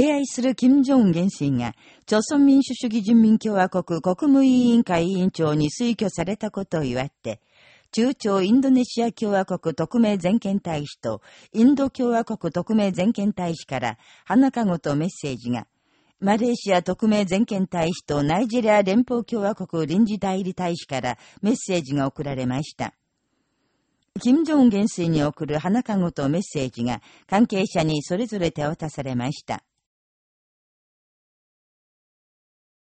敬愛する金正恩元帥が、朝鮮民主主義人民共和国国務委員会委員長に推挙されたことを祝って、中朝インドネシア共和国特命全権大使と、インド共和国特命全権大使から、花籠とメッセージが、マレーシア特命全権大使とナイジェリア連邦共和国臨時代理大使からメッセージが送られました。金正恩元帥に送る花籠とメッセージが関係者にそれぞれ手渡されました。